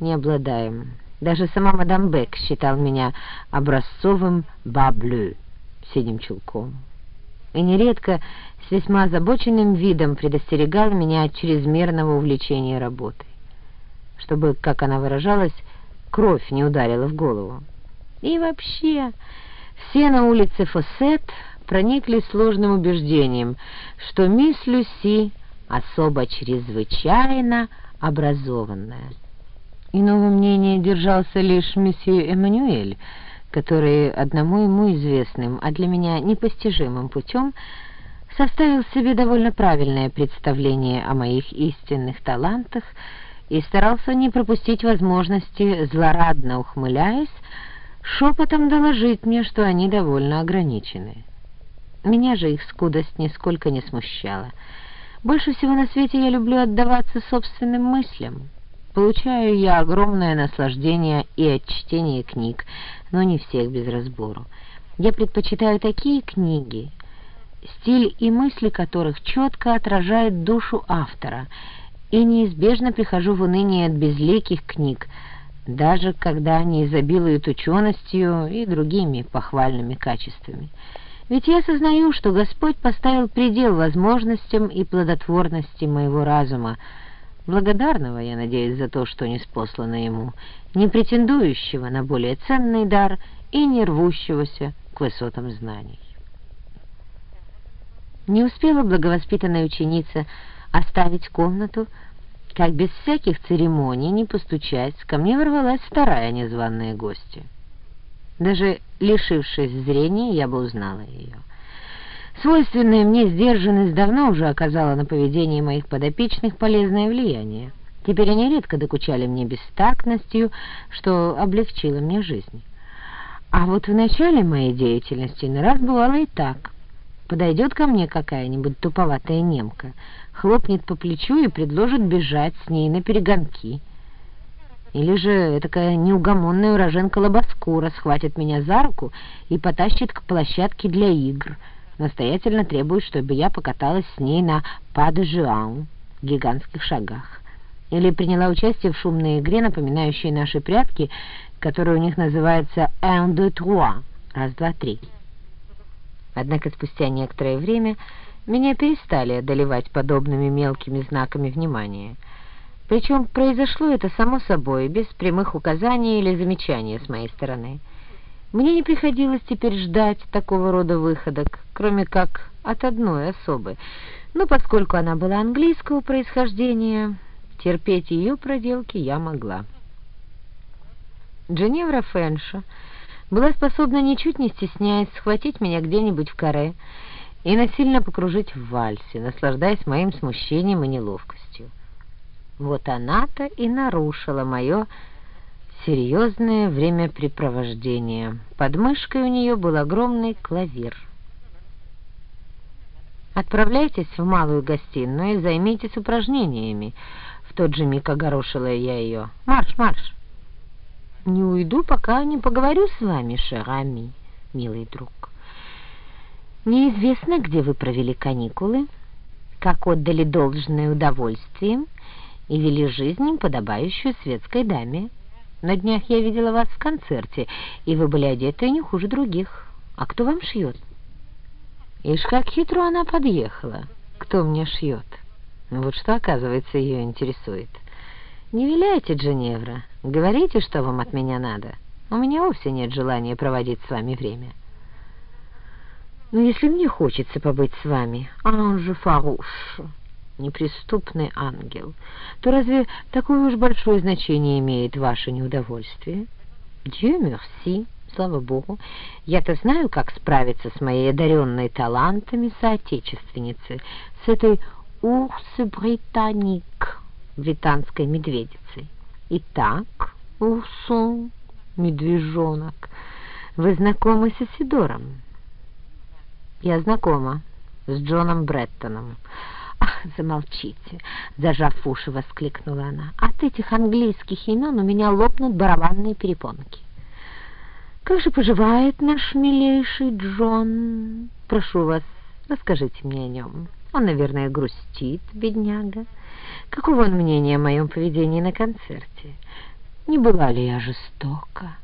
не обладаем. Даже сама мадам Бек считал меня образцовым баблю, синим чулком. И нередко с весьма озабоченным видом предостерегал меня от чрезмерного увлечения работой, чтобы, как она выражалась, кровь не ударила в голову. И вообще, все на улице Фосет прониклись сложным убеждением, что мисс Люси особо чрезвычайно образованная. Иного мнения держался лишь месье Эммануэль, который одному ему известным, а для меня непостижимым путем составил себе довольно правильное представление о моих истинных талантах и старался не пропустить возможности, злорадно ухмыляясь, шепотом доложить мне, что они довольно ограничены. Меня же их скудость нисколько не смущала. Больше всего на свете я люблю отдаваться собственным мыслям. Получаю я огромное наслаждение и от чтения книг, но не всех без разбору. Я предпочитаю такие книги, стиль и мысли которых четко отражает душу автора, и неизбежно прихожу в уныние от безликих книг, даже когда они изобилуют ученостью и другими похвальными качествами. Ведь я сознаю, что Господь поставил предел возможностям и плодотворности моего разума, благодарного, я надеюсь, за то, что не спослано ему, не претендующего на более ценный дар и не рвущегося к высотам знаний. Не успела благовоспитанная ученица оставить комнату, как без всяких церемоний, не постучать, ко мне ворвалась вторая незваная гостья. Даже лишившись зрения, я бы узнала ее. Свойственная мне сдержанность давно уже оказала на поведение моих подопечных полезное влияние. Теперь они редко докучали мне бестактностью, что облегчило мне жизнь. А вот в начале моей деятельности не раз бывало и так. Подойдет ко мне какая-нибудь туповатая немка, хлопнет по плечу и предложит бежать с ней на перегонки. Или же такая неугомонная уроженка Лобоскура схватит меня за руку и потащит к площадке для игр — настоятельно требует, чтобы я покаталась с ней на «Па-де-Жуан» гигантских шагах. Или приняла участие в шумной игре, напоминающей наши прятки, которая у них называется «un, deux, trois» — «раз, два, три». Однако спустя некоторое время меня перестали одолевать подобными мелкими знаками внимания. Причем произошло это само собой, без прямых указаний или замечаний с моей стороны — мне не приходилось теперь ждать такого рода выходок, кроме как от одной особы. Но поскольку она была английского происхождения, терпеть ее проделки я могла. Дженевра Фэнша была способна, ничуть не стесняясь, схватить меня где-нибудь в каре и насильно покружить в вальсе, наслаждаясь моим смущением и неловкостью. Вот она-то и нарушила мое серьезное времяпрепровождение. Под мышкой у нее был огромный клавир. «Отправляйтесь в малую гостиную и займитесь упражнениями», — в тот же миг огорошила я ее. «Марш, марш!» «Не уйду, пока не поговорю с вами, Шерами, милый друг. Неизвестно, где вы провели каникулы, как отдали должное удовольствие и вели жизнь, подобающую светской даме». На днях я видела вас в концерте, и вы были одеты не хуже других. А кто вам шьет? Ишь, как хитро она подъехала. Кто мне шьет? Вот что, оказывается, ее интересует. Не виляйте, Дженевра. Говорите, что вам от меня надо. У меня вовсе нет желания проводить с вами время. Но если мне хочется побыть с вами, анже фаруш неприступный ангел, то разве такое уж большое значение имеет ваше неудовольствие? Dieu merci, слава Богу, я-то знаю, как справиться с моей одаренной талантами соотечественницы, с этой урс-британик, британской медведицей. Итак, урсун, медвежонок, вы знакомы с Исидором? Я знакома с Джоном Бреттоном. «Ах, замолчите!» — зажав уши, воскликнула она. «От этих английских имен у меня лопнут барабанные перепонки». «Как же поживает наш милейший Джон? Прошу вас, расскажите мне о нем. Он, наверное, грустит, бедняга. Каково он мнение о моем поведении на концерте? не была ли я жестока.